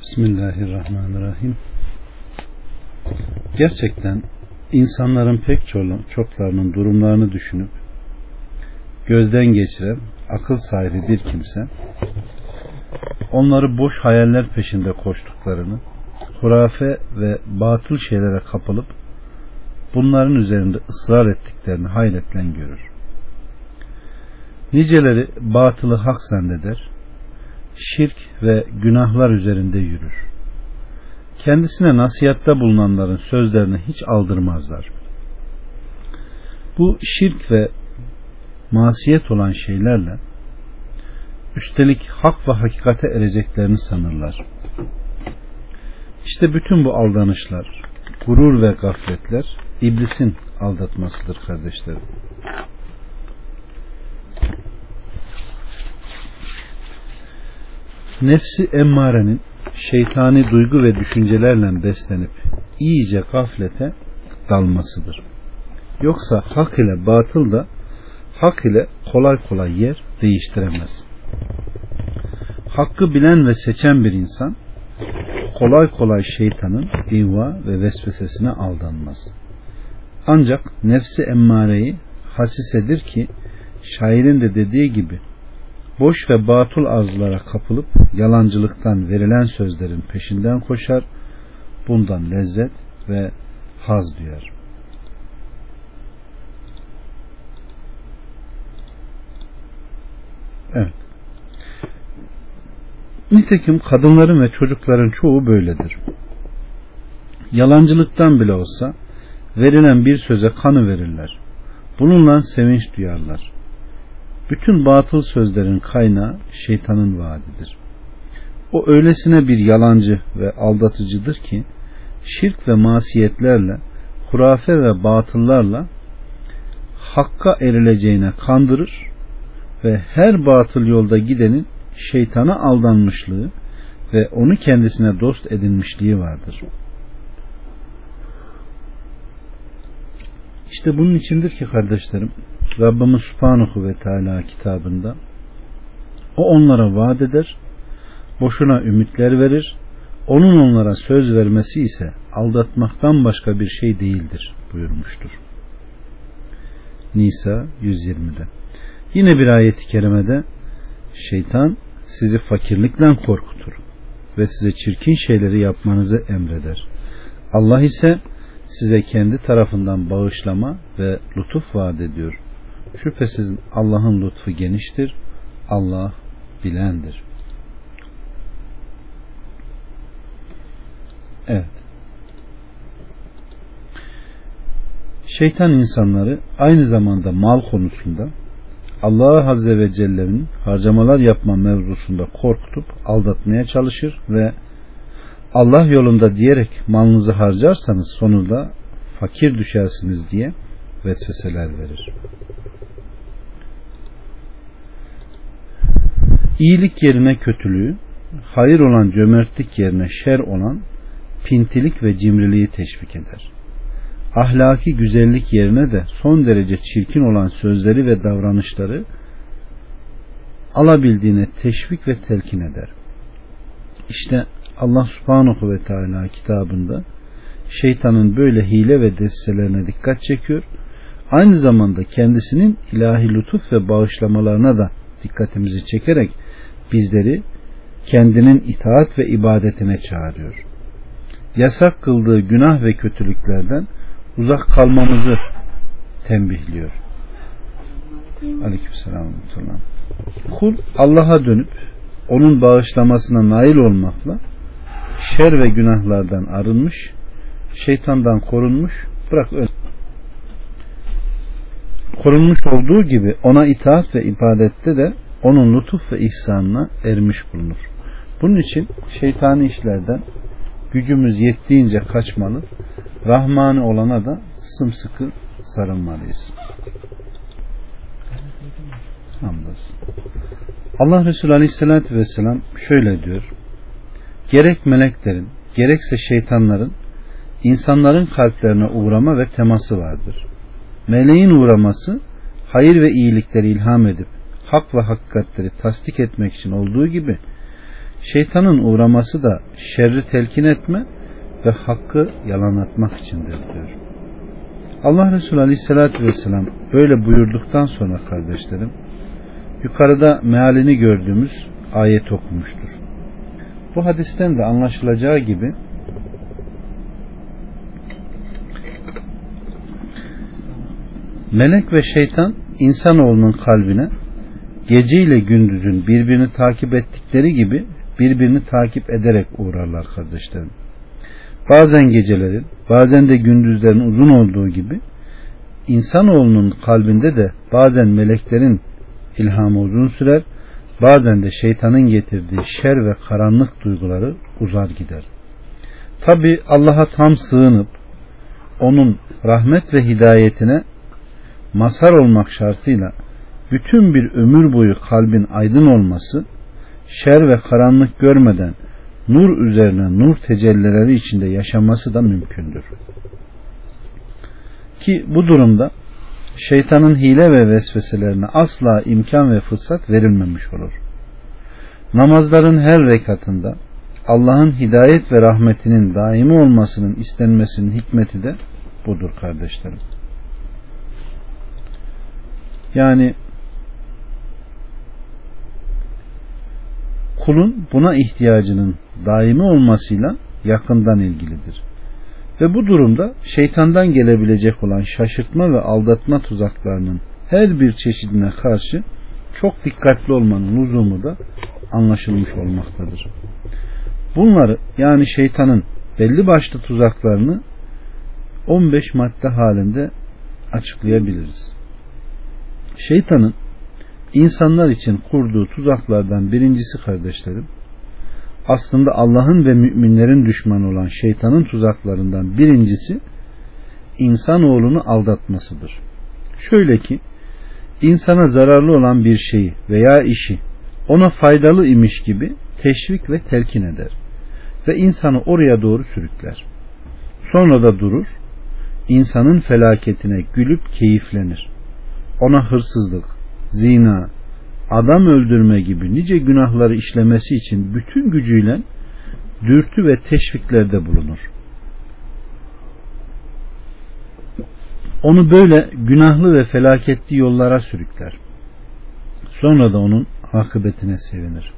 Bismillahirrahmanirrahim. Gerçekten insanların pek çoklarının durumlarını düşünüp gözden geçiren akıl sahibi bir kimse onları boş hayaller peşinde koştuklarını hurafe ve batıl şeylere kapılıp bunların üzerinde ısrar ettiklerini hayretle görür. Niceleri batılı hak zanneder, şirk ve günahlar üzerinde yürür. Kendisine nasihatta bulunanların sözlerini hiç aldırmazlar. Bu şirk ve masiyet olan şeylerle üstelik hak ve hakikate ereceklerini sanırlar. İşte bütün bu aldanışlar, gurur ve gafletler iblisin aldatmasıdır kardeşlerim. Nefsi emmarenin şeytani duygu ve düşüncelerle beslenip iyice gaflete dalmasıdır. Yoksa hak ile batıl da hak ile kolay kolay yer değiştiremez. Hakkı bilen ve seçen bir insan kolay kolay şeytanın ihva ve vesvesesine aldanmaz. Ancak nefsi emmareyi hasisedir ki şairin de dediği gibi boş ve batıl arzulara kapılıp yalancılıktan verilen sözlerin peşinden koşar, bundan lezzet ve haz duyar. Evet. Nitekim kadınların ve çocukların çoğu böyledir. Yalancılıktan bile olsa verilen bir söze kanı verirler. Bununla sevinç duyarlar. Bütün batıl sözlerin kaynağı şeytanın vaadidir. O öylesine bir yalancı ve aldatıcıdır ki şirk ve masiyetlerle, hurafe ve batıllarla hakka erileceğine kandırır ve her batıl yolda gidenin şeytana aldanmışlığı ve onu kendisine dost edinmişliği vardır. İşte bunun içindir ki kardeşlerim Rabbimiz Subhanahu ve Teala kitabında o onlara vaat eder, boşuna ümitler verir, onun onlara söz vermesi ise aldatmaktan başka bir şey değildir buyurmuştur. Nisa 120'de. Yine bir ayet-i kerimede şeytan sizi fakirlikle korkutur ve size çirkin şeyleri yapmanızı emreder. Allah ise size kendi tarafından bağışlama ve lütuf vaat ediyor. Şüphesiz Allah'ın lütfu geniştir. Allah bilendir. Evet. Şeytan insanları aynı zamanda mal konusunda Allah Azze ve Celle'nin harcamalar yapma mevzusunda korkutup aldatmaya çalışır ve Allah yolunda diyerek malınızı harcarsanız sonunda fakir düşersiniz diye vesveseler verir. İyilik yerine kötülüğü, hayır olan cömertlik yerine şer olan pintilik ve cimriliği teşvik eder. Ahlaki güzellik yerine de son derece çirkin olan sözleri ve davranışları alabildiğine teşvik ve telkin eder. İşte Allah subhanahu ve teala kitabında şeytanın böyle hile ve destelerine dikkat çekiyor. Aynı zamanda kendisinin ilahi lütuf ve bağışlamalarına da dikkatimizi çekerek bizleri kendinin itaat ve ibadetine çağırıyor. Yasak kıldığı günah ve kötülüklerden uzak kalmamızı tembihliyor. Aleykümselam. Kul Allah'a dönüp onun bağışlamasına nail olmakla şer ve günahlardan arınmış, şeytandan korunmuş, bırak öyle. Korunmuş olduğu gibi ona itaat ve ibadette de onun lütuf ve ihsanına ermiş bulunur. Bunun için şeytani işlerden gücümüz yettiğince kaçmalı, Rahmanı olana da sımsıkı sarılmalıyız. Hamdolsun. Allah Resulü Aleyhisselatü Vesselam şöyle diyor. Gerek meleklerin, gerekse şeytanların insanların kalplerine uğrama ve teması vardır. Meleğin uğraması hayır ve iyilikleri ilham edip hak ve hakikatleri tasdik etmek için olduğu gibi Şeytanın uğraması da şerri telkin etme ve hakkı yalanlatmak içindir diyor. Allah Resulü Aleyhisselatü Vesselam böyle buyurduktan sonra kardeşlerim yukarıda mealini gördüğümüz ayet okumuştur. Bu hadisten de anlaşılacağı gibi melek ve şeytan insanoğlunun kalbine gece ile gündüzün birbirini takip ettikleri gibi birbirini takip ederek uğrarlar kardeşlerim. Bazen gecelerin, bazen de gündüzlerin uzun olduğu gibi insanoğlunun kalbinde de bazen meleklerin ilhamı uzun sürer, bazen de şeytanın getirdiği şer ve karanlık duyguları uzar gider. Tabi Allah'a tam sığınıp onun rahmet ve hidayetine mazhar olmak şartıyla bütün bir ömür boyu kalbin aydın olması, şer ve karanlık görmeden nur üzerine nur tecellileri içinde yaşaması da mümkündür. Ki bu durumda şeytanın hile ve vesveselerine asla imkan ve fırsat verilmemiş olur. Namazların her rekatında Allah'ın hidayet ve rahmetinin daimi olmasının istenmesinin hikmeti de budur kardeşlerim. Yani kulun buna ihtiyacının daimi olmasıyla yakından ilgilidir. Ve bu durumda şeytandan gelebilecek olan şaşırtma ve aldatma tuzaklarının her bir çeşidine karşı çok dikkatli olmanın lüzumu da anlaşılmış olmaktadır. Bunları yani şeytanın belli başlı tuzaklarını 15 madde halinde açıklayabiliriz. Şeytanın insanlar için kurduğu tuzaklardan birincisi kardeşlerim aslında Allah'ın ve müminlerin düşmanı olan şeytanın tuzaklarından birincisi insanoğlunu aldatmasıdır. Şöyle ki insana zararlı olan bir şeyi veya işi ona faydalı imiş gibi teşvik ve telkin eder ve insanı oraya doğru sürükler. Sonra da durur, insanın felaketine gülüp keyiflenir. Ona hırsızlık, zina, adam öldürme gibi nice günahları işlemesi için bütün gücüyle dürtü ve teşviklerde bulunur. Onu böyle günahlı ve felaketli yollara sürükler. Sonra da onun akıbetine sevinir.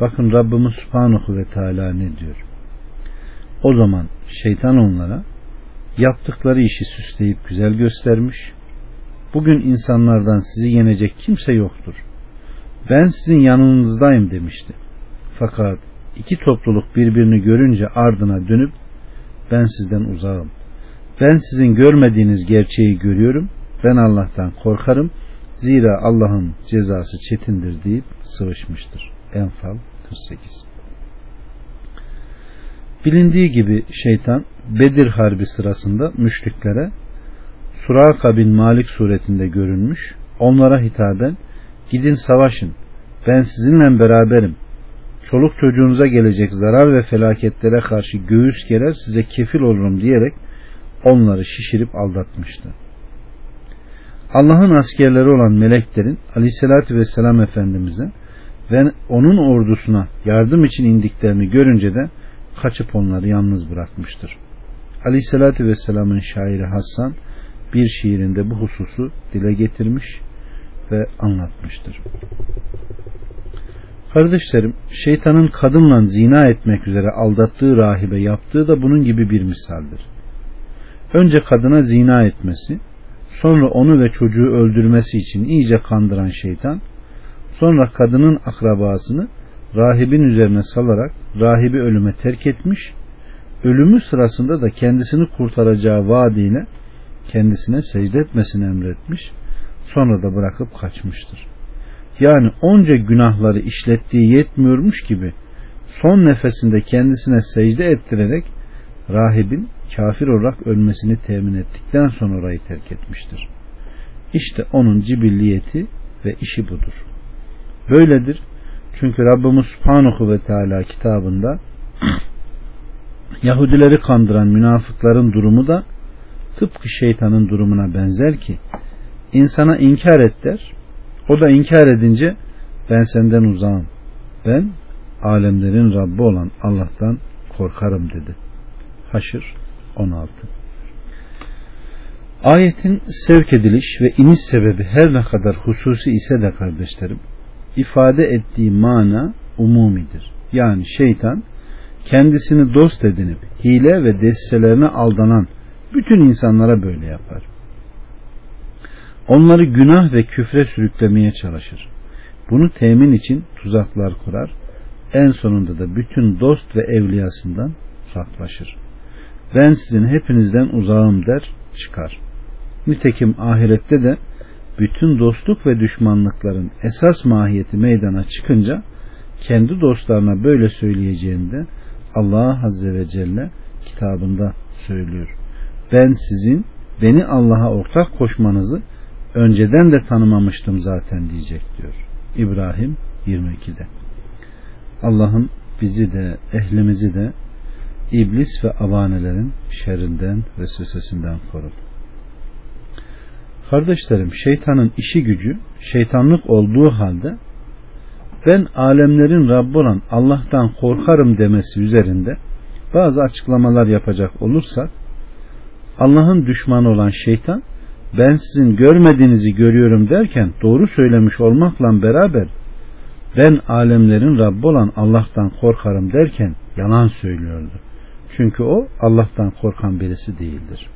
Bakın Rabbimiz Subhanahu ve Teala ne diyor? O zaman şeytan onlara yaptıkları işi süsleyip güzel göstermiş. Bugün insanlardan sizi yenecek kimse yoktur. Ben sizin yanınızdayım demişti. Fakat iki topluluk birbirini görünce ardına dönüp ben sizden uzağım. Ben sizin görmediğiniz gerçeği görüyorum. Ben Allah'tan korkarım. Zira Allah'ın cezası çetindir deyip sıvışmıştır. Enfal 48 Bilindiği gibi şeytan Bedir Harbi sırasında müşriklere Suraka bin Malik suretinde görünmüş. Onlara hitaben gidin savaşın ben sizinle beraberim. Çoluk çocuğunuza gelecek zarar ve felaketlere karşı göğüs gerer size kefil olurum diyerek onları şişirip aldatmıştı. Allah'ın askerleri olan meleklerin aleyhissalatü vesselam Efendimiz'e ve onun ordusuna yardım için indiklerini görünce de kaçıp onları yalnız bırakmıştır. Aleyhissalatü vesselamın şairi Hasan bir şiirinde bu hususu dile getirmiş ve anlatmıştır. Kardeşlerim, şeytanın kadınla zina etmek üzere aldattığı rahibe yaptığı da bunun gibi bir misaldir. Önce kadına zina etmesi, sonra onu ve çocuğu öldürmesi için iyice kandıran şeytan, sonra kadının akrabasını rahibin üzerine salarak rahibi ölüme terk etmiş, ölümü sırasında da kendisini kurtaracağı vaadiyle kendisine secde etmesini emretmiş, sonra da bırakıp kaçmıştır. Yani onca günahları işlettiği yetmiyormuş gibi son nefesinde kendisine secde ettirerek rahibin kafir olarak ölmesini temin ettikten sonra orayı terk etmiştir. İşte onun cibilliyeti ve işi budur. Böyledir. Çünkü Rabbimiz Subhanahu ve Teala kitabında Yahudileri kandıran münafıkların durumu da tıpkı şeytanın durumuna benzer ki insana inkar et der o da inkar edince ben senden uzağım ben alemlerin Rabbi olan Allah'tan korkarım dedi. Haşr 16 Ayetin sevk ediliş ve iniş sebebi her ne kadar hususi ise de kardeşlerim, ifade ettiği mana umumidir. Yani şeytan kendisini dost edinip hile ve destelerine aldanan bütün insanlara böyle yapar. Onları günah ve küfre sürüklemeye çalışır. Bunu temin için tuzaklar kurar. En sonunda da bütün dost ve evliyasından uzaklaşır. Ben sizin hepinizden uzağım der çıkar. Nitekim ahirette de bütün dostluk ve düşmanlıkların esas mahiyeti meydana çıkınca kendi dostlarına böyle söyleyeceğinde Allah Azze ve Celle kitabında söylüyor. Ben sizin beni Allah'a ortak koşmanızı önceden de tanımamıştım zaten diyecek diyor. İbrahim 22'de. Allah'ım bizi de ehlimizi de iblis ve avanelerin şerrinden ve süsesinden koru. Kardeşlerim şeytanın işi gücü şeytanlık olduğu halde ben alemlerin Rabbi olan Allah'tan korkarım demesi üzerinde bazı açıklamalar yapacak olursak Allah'ın düşmanı olan şeytan ben sizin görmediğinizi görüyorum derken doğru söylemiş olmakla beraber ben alemlerin Rabbi olan Allah'tan korkarım derken yalan söylüyordu. Çünkü o Allah'tan korkan birisi değildir.